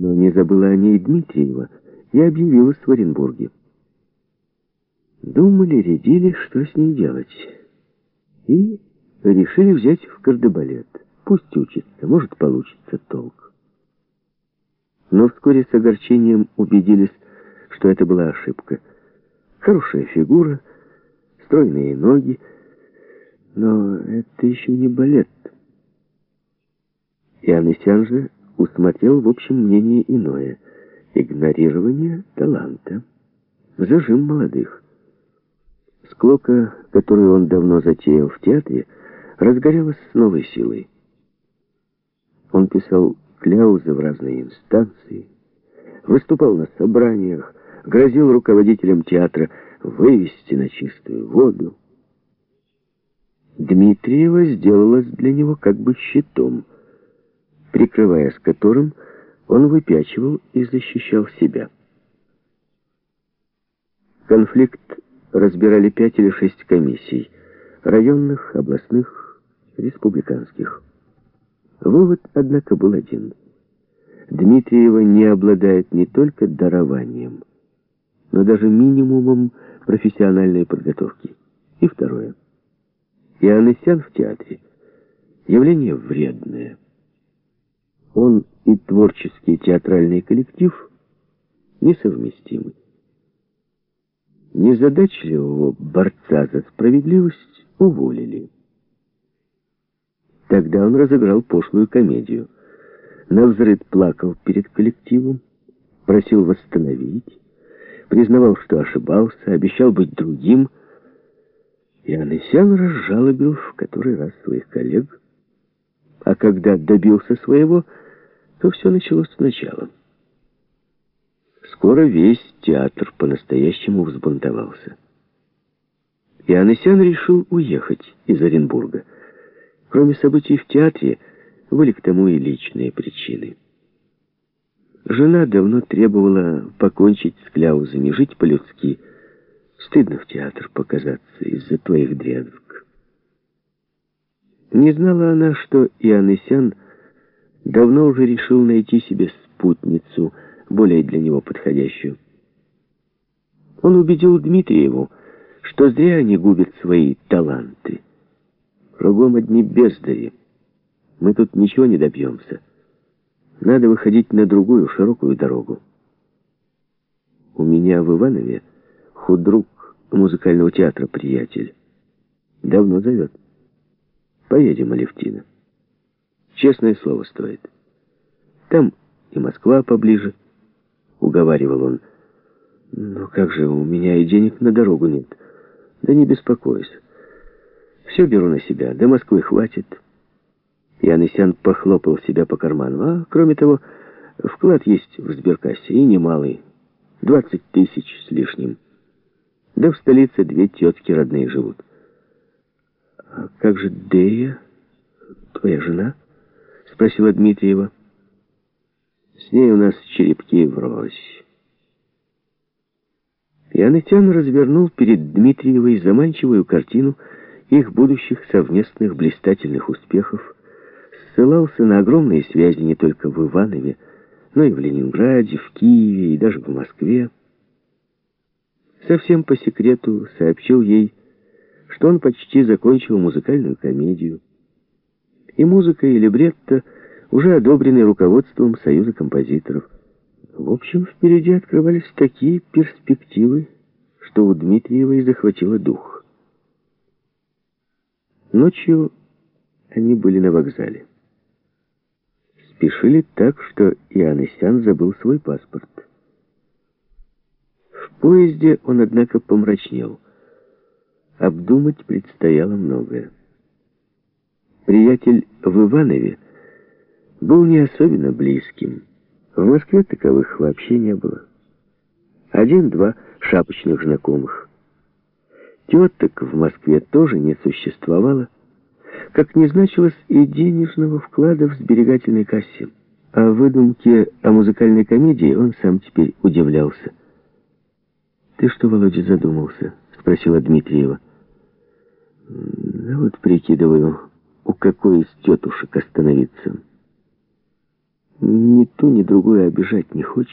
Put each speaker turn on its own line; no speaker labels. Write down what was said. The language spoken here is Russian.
но не забыла о ней Дмитриева и объявилась в Оренбурге. Думали, рядили, что с ней делать. И решили взять в кардебалет. Пусть учится, может, получится толк. Но вскоре с огорчением убедились, что это была ошибка. Хорошая фигура, стройные ноги, но это еще не балет. Иоаннисян же усмотрел в общем мнении иное. Игнорирование таланта. Зажим молодых. Склока, которую он давно затеял в театре, разгорелась с новой силой. Он писал кляузы в разные инстанции, выступал на собраниях, грозил руководителям театра вывести на чистую воду. Дмитриева сделалась для него как бы щитом, прикрываясь которым он выпячивал и защищал себя. Конфликт разбирали пять или шесть комиссий, районных, областных, республиканских. Вывод, однако, был один. Дмитриева не обладает не только дарованием, но даже минимумом профессиональной подготовки. И второе. Иоаннесян в театре – явление вредное. Он и творческий театральный коллектив несовместимы. Незадачливого борца за справедливость уволили. Тогда он разыграл пошлую комедию. Навзрыд плакал перед коллективом, просил восстановить, признавал, что ошибался, обещал быть другим. И Анесян разжалобил в который раз своих коллег. А когда добился своего, то все началось сначала. Скоро весь театр по-настоящему взбунтовался. И Анесян решил уехать из Оренбурга. Кроме событий в театре, были к тому и личные причины. Жена давно требовала покончить с кляузами, жить по-людски. Стыдно в театр показаться из-за твоих дрязг. Не знала она, что Иоаннесян давно уже решил найти себе спутницу, более для него подходящую. Он убедил Дмитриеву, что зря они губят свои таланты. Кругом одни бездари. Мы тут ничего не добьемся. Надо выходить на другую широкую дорогу. У меня в Иванове худрук музыкального театра приятель. Давно зовет. Поедем, Алевтина. Честное слово стоит. Там и Москва поближе, уговаривал он. Но как же, у меня и денег на дорогу нет. Да не беспокойся. Все беру на себя, до Москвы хватит. Янысян похлопал себя по карману. А, кроме того, вклад есть в сберкассе, и немалый. Двадцать тысяч с лишним. Да в столице две тетки родные живут. А как же Дея, твоя жена? Спросила Дмитриева. С ней у нас черепки врозь. Янытян развернул перед Дмитриевой заманчивую картину их будущих совместных блистательных успехов, ссылался на огромные связи не только в Иванове, но и в Ленинграде, в Киеве и даже в Москве. Совсем по секрету сообщил ей, что он почти закончил музыкальную комедию. И музыка, и либретто уже одобрены руководством Союза композиторов. В общем, впереди открывались такие перспективы, что у Дмитриевой захватило дух. Ночью они были на вокзале спешили так, что Иоаннесян забыл свой паспорт. В поезде он, однако, помрачнел. Обдумать предстояло многое. Приятель в Иванове был не особенно близким. В Москве таковых вообще не было. Один-два шапочных знакомых. Теток в Москве тоже не существовало как не значилось и денежного вклада в сберегательной кассе. О выдумке о музыкальной комедии он сам теперь удивлялся. «Ты что, Володя, задумался?» — спросила Дмитриева. «Да вот прикидываю, у какой из тетушек остановиться». ни ту, ни другую обижать не хочет.